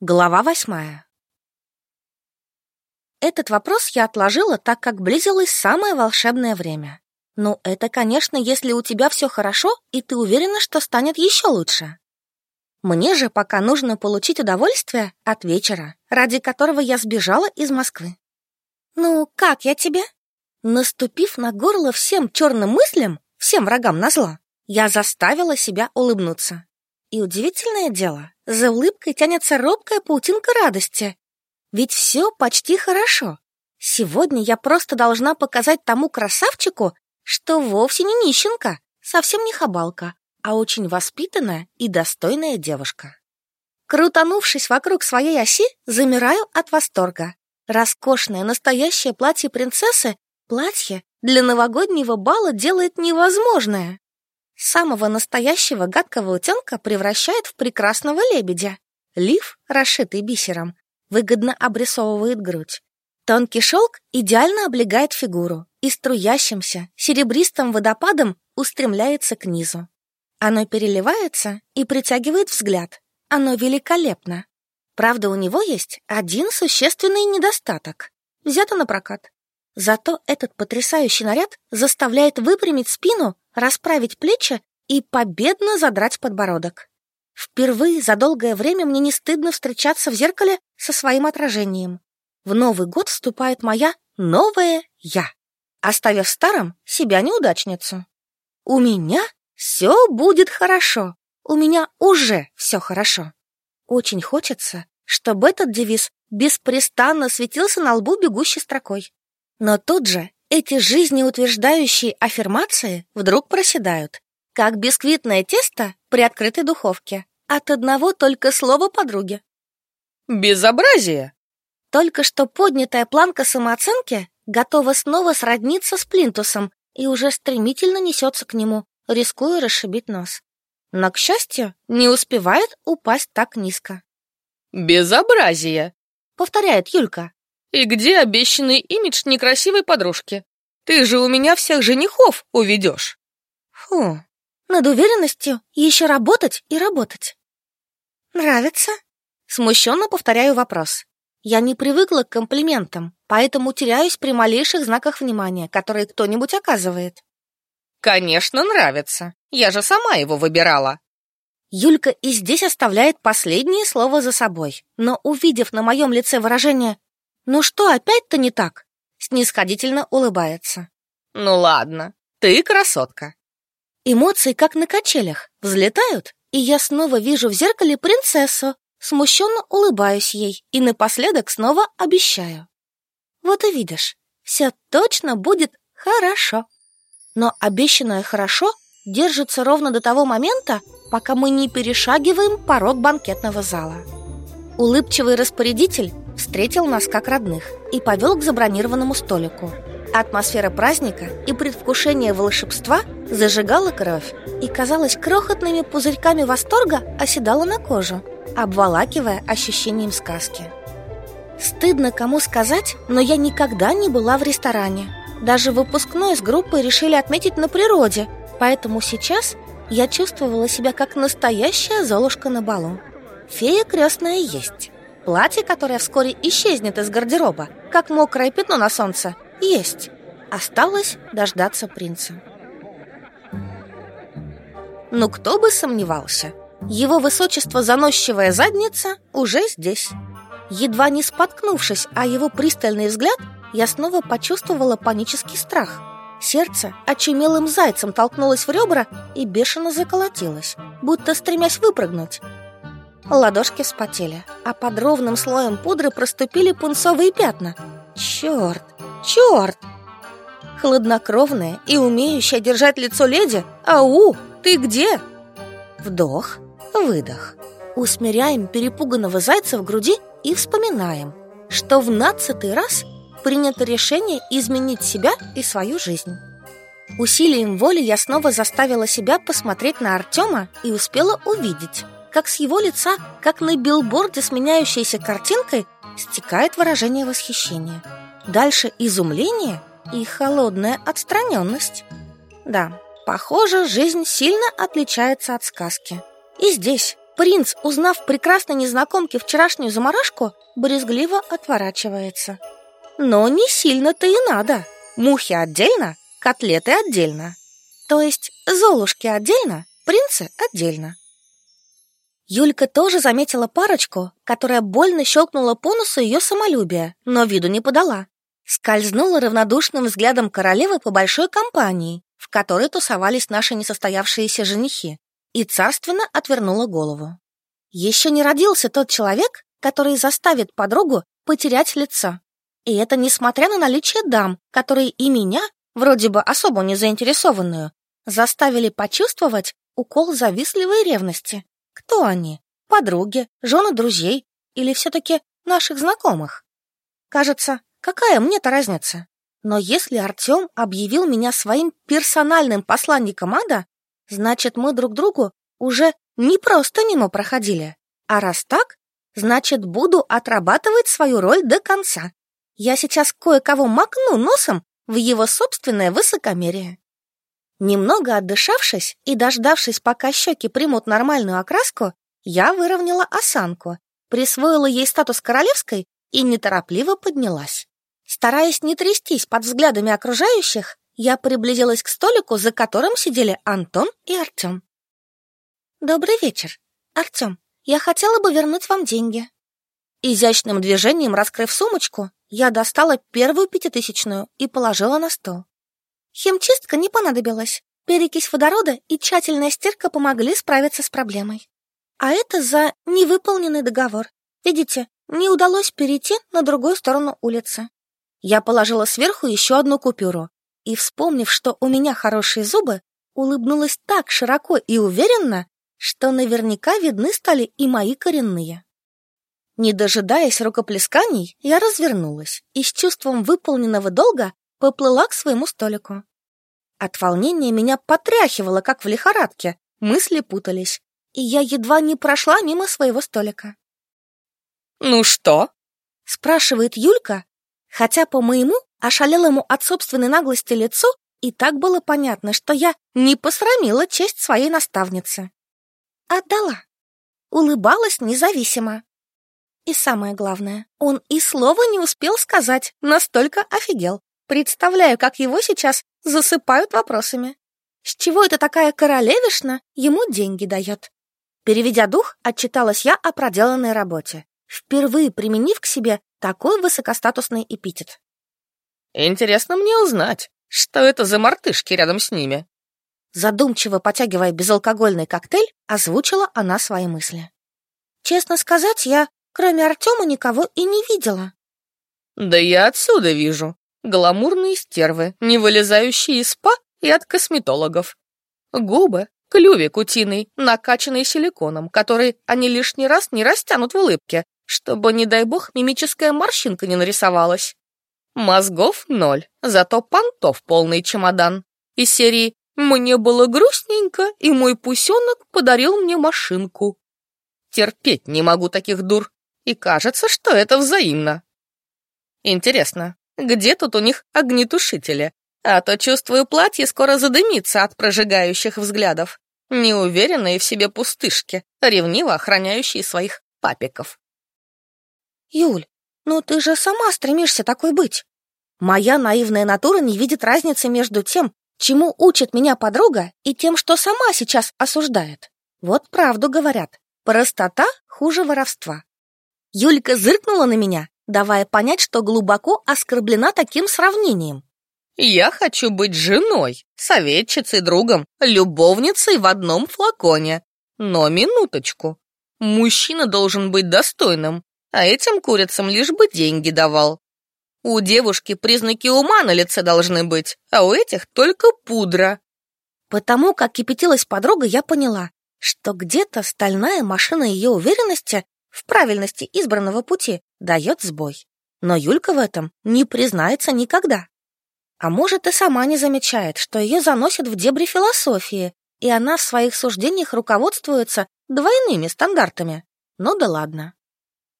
Глава восьмая. Этот вопрос я отложила, так как близилось самое волшебное время. Ну, это, конечно, если у тебя все хорошо, и ты уверена, что станет еще лучше. Мне же пока нужно получить удовольствие от вечера, ради которого я сбежала из Москвы. Ну, как я тебе? Наступив на горло всем черным мыслям, всем врагам назло, я заставила себя улыбнуться. И удивительное дело, за улыбкой тянется робкая паутинка радости. Ведь все почти хорошо. Сегодня я просто должна показать тому красавчику, что вовсе не нищенка, совсем не хабалка, а очень воспитанная и достойная девушка. Крутанувшись вокруг своей оси, замираю от восторга. Роскошное настоящее платье принцессы, платье для новогоднего бала делает невозможное. Самого настоящего гадкого утенка превращает в прекрасного лебедя. Лиф, расшитый бисером, выгодно обрисовывает грудь. Тонкий шелк идеально облегает фигуру и струящимся серебристым водопадом устремляется к низу. Оно переливается и притягивает взгляд. Оно великолепно. Правда, у него есть один существенный недостаток. Взято на прокат. Зато этот потрясающий наряд заставляет выпрямить спину расправить плечи и победно задрать подбородок. Впервые за долгое время мне не стыдно встречаться в зеркале со своим отражением. В Новый год вступает моя новая я, оставив старом себя неудачницу. У меня все будет хорошо. У меня уже все хорошо. Очень хочется, чтобы этот девиз беспрестанно светился на лбу бегущей строкой. Но тут же эти жизнеутверждающие аффирмации вдруг проседают, как бисквитное тесто при открытой духовке, от одного только слова подруги. Безобразие! Только что поднятая планка самооценки готова снова сродниться с плинтусом и уже стремительно несется к нему, рискуя расшибить нос. Но, к счастью, не успевает упасть так низко. «Безобразие!» — повторяет Юлька. И где обещанный имидж некрасивой подружки? Ты же у меня всех женихов уведешь. Фу, над уверенностью еще работать и работать. Нравится? Смущенно повторяю вопрос. Я не привыкла к комплиментам, поэтому теряюсь при малейших знаках внимания, которые кто-нибудь оказывает. Конечно, нравится. Я же сама его выбирала. Юлька и здесь оставляет последнее слово за собой, но, увидев на моем лице выражение «Ну что опять-то не так?» Снисходительно улыбается. «Ну ладно, ты красотка». Эмоции, как на качелях, взлетают, и я снова вижу в зеркале принцессу, смущенно улыбаюсь ей и напоследок снова обещаю. Вот и видишь, все точно будет хорошо. Но обещанное «хорошо» держится ровно до того момента, пока мы не перешагиваем порог банкетного зала. Улыбчивый распорядитель встретил нас как родных и повел к забронированному столику. Атмосфера праздника и предвкушение волшебства зажигала кровь и, казалось, крохотными пузырьками восторга оседала на кожу, обволакивая ощущением сказки. Стыдно кому сказать, но я никогда не была в ресторане. Даже выпускной с группой решили отметить на природе, поэтому сейчас я чувствовала себя как настоящая золушка на балу. Фея крестная есть. Платье, которое вскоре исчезнет из гардероба, как мокрое пятно на солнце, есть. Осталось дождаться принца. Ну, кто бы сомневался. Его высочество заносчивая задница уже здесь. Едва не споткнувшись о его пристальный взгляд, я снова почувствовала панический страх. Сердце очумелым зайцем толкнулось в ребра и бешено заколотилось, будто стремясь выпрыгнуть. Ладошки вспотели, а под ровным слоем пудры проступили пунцовые пятна. Черт, черт! Хладнокровная и умеющая держать лицо леди, ау, ты где? Вдох, выдох. Усмиряем перепуганного зайца в груди и вспоминаем, что в нацатый раз принято решение изменить себя и свою жизнь. Усилием воли я снова заставила себя посмотреть на Артема и успела увидеть как с его лица, как на билборде с меняющейся картинкой, стекает выражение восхищения. Дальше изумление и холодная отстраненность. Да, похоже, жизнь сильно отличается от сказки. И здесь, принц, узнав прекрасной незнакомке вчерашнюю заморашку, брезгливо отворачивается. Но не сильно-то и надо. Мухи отдельно, котлеты отдельно. То есть золушки отдельно, принцы отдельно. Юлька тоже заметила парочку, которая больно щелкнула по носу ее самолюбия, но виду не подала. Скользнула равнодушным взглядом королевы по большой компании, в которой тусовались наши несостоявшиеся женихи, и царственно отвернула голову. Еще не родился тот человек, который заставит подругу потерять лицо. И это несмотря на наличие дам, которые и меня, вроде бы особо не заинтересованную, заставили почувствовать укол завистливой ревности. Кто они? Подруги, жены друзей или все-таки наших знакомых? Кажется, какая мне-то разница? Но если Артем объявил меня своим персональным посланником ада, значит, мы друг другу уже не просто мимо проходили. А раз так, значит, буду отрабатывать свою роль до конца. Я сейчас кое-кого макну носом в его собственное высокомерие. Немного отдышавшись и дождавшись, пока щеки примут нормальную окраску, я выровняла осанку, присвоила ей статус королевской и неторопливо поднялась. Стараясь не трястись под взглядами окружающих, я приблизилась к столику, за которым сидели Антон и Артем. «Добрый вечер. Артем, я хотела бы вернуть вам деньги». Изящным движением, раскрыв сумочку, я достала первую пятитысячную и положила на стол. Химчистка не понадобилась. Перекись водорода и тщательная стирка помогли справиться с проблемой. А это за невыполненный договор. Видите, не удалось перейти на другую сторону улицы. Я положила сверху еще одну купюру и, вспомнив, что у меня хорошие зубы, улыбнулась так широко и уверенно, что наверняка видны стали и мои коренные. Не дожидаясь рукоплесканий, я развернулась и с чувством выполненного долга поплыла к своему столику. От волнения меня потряхивало, как в лихорадке, мысли путались, и я едва не прошла мимо своего столика. «Ну что?» — спрашивает Юлька, хотя по моему ошалелому от собственной наглости лицу и так было понятно, что я не посрамила честь своей наставницы. Отдала. Улыбалась независимо. И самое главное, он и слова не успел сказать, настолько офигел. Представляю, как его сейчас засыпают вопросами. С чего это такая королевишна ему деньги дает? Переведя дух, отчиталась я о проделанной работе, впервые применив к себе такой высокостатусный эпитет. Интересно мне узнать, что это за мартышки рядом с ними. Задумчиво потягивая безалкогольный коктейль, озвучила она свои мысли. Честно сказать, я, кроме Артема, никого и не видела. Да я отсюда вижу. Гламурные стервы, не вылезающие из спа и от косметологов. Губы, клювик утиный, накачанный силиконом, который они лишний раз не растянут в улыбке, чтобы, не дай бог, мимическая морщинка не нарисовалась. Мозгов ноль, зато понтов полный чемодан. Из серии «Мне было грустненько, и мой пусенок подарил мне машинку». Терпеть не могу таких дур, и кажется, что это взаимно. Интересно, где тут у них огнетушители? А то, чувствую, платье скоро задымится от прожигающих взглядов. Неуверенные в себе пустышки, ревниво охраняющие своих папиков. Юль, ну ты же сама стремишься такой быть. Моя наивная натура не видит разницы между тем, чему учит меня подруга, и тем, что сама сейчас осуждает. Вот правду говорят. Простота хуже воровства. Юлька зыркнула на меня, давая понять, что глубоко оскорблена таким сравнением. «Я хочу быть женой, советчицей, другом, любовницей в одном флаконе. Но минуточку. Мужчина должен быть достойным, а этим курицам лишь бы деньги давал. У девушки признаки ума на лице должны быть, а у этих только пудра». Потому как кипятилась подруга, я поняла, что где-то стальная машина ее уверенности в правильности избранного пути дает сбой. Но Юлька в этом не признается никогда. А может, и сама не замечает, что ее заносят в дебри философии, и она в своих суждениях руководствуется двойными стандартами. Ну да ладно.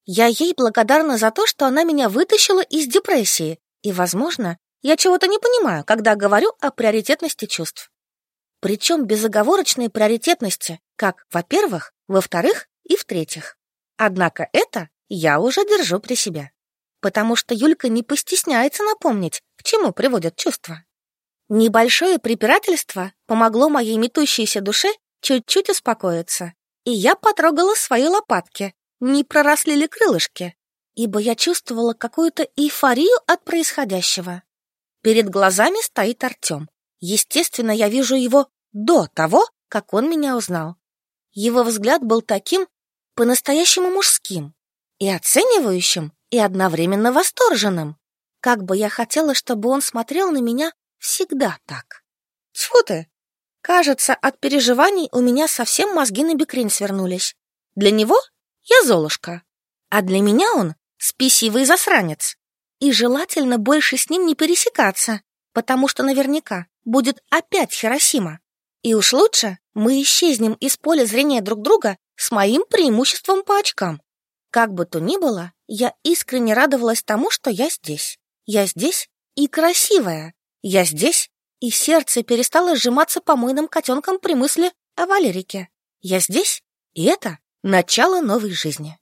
Я ей благодарна за то, что она меня вытащила из депрессии, и, возможно, я чего-то не понимаю, когда говорю о приоритетности чувств. Причем безоговорочной приоритетности, Как, во-первых, во-вторых и в-третьих. Однако это я уже держу при себе. Потому что Юлька не постесняется напомнить, к чему приводят чувства. Небольшое препирательство помогло моей метущейся душе чуть-чуть успокоиться, и я потрогала свои лопатки, не проросли ли крылышки, ибо я чувствовала какую-то эйфорию от происходящего. Перед глазами стоит Артем. Естественно, я вижу его до того, как он меня узнал. Его взгляд был таким по-настоящему мужским и оценивающим, и одновременно восторженным. Как бы я хотела, чтобы он смотрел на меня всегда так. Тьфу ты! Кажется, от переживаний у меня совсем мозги на бекрень свернулись. Для него я Золушка, а для меня он спесивый засранец. И желательно больше с ним не пересекаться, потому что наверняка будет опять Хиросима. И уж лучше мы исчезнем из поля зрения друг друга с моим преимуществом по очкам. Как бы то ни было, я искренне радовалась тому, что я здесь. Я здесь и красивая. Я здесь, и сердце перестало сжиматься помойным котенком при мысли о Валерике. Я здесь, и это начало новой жизни.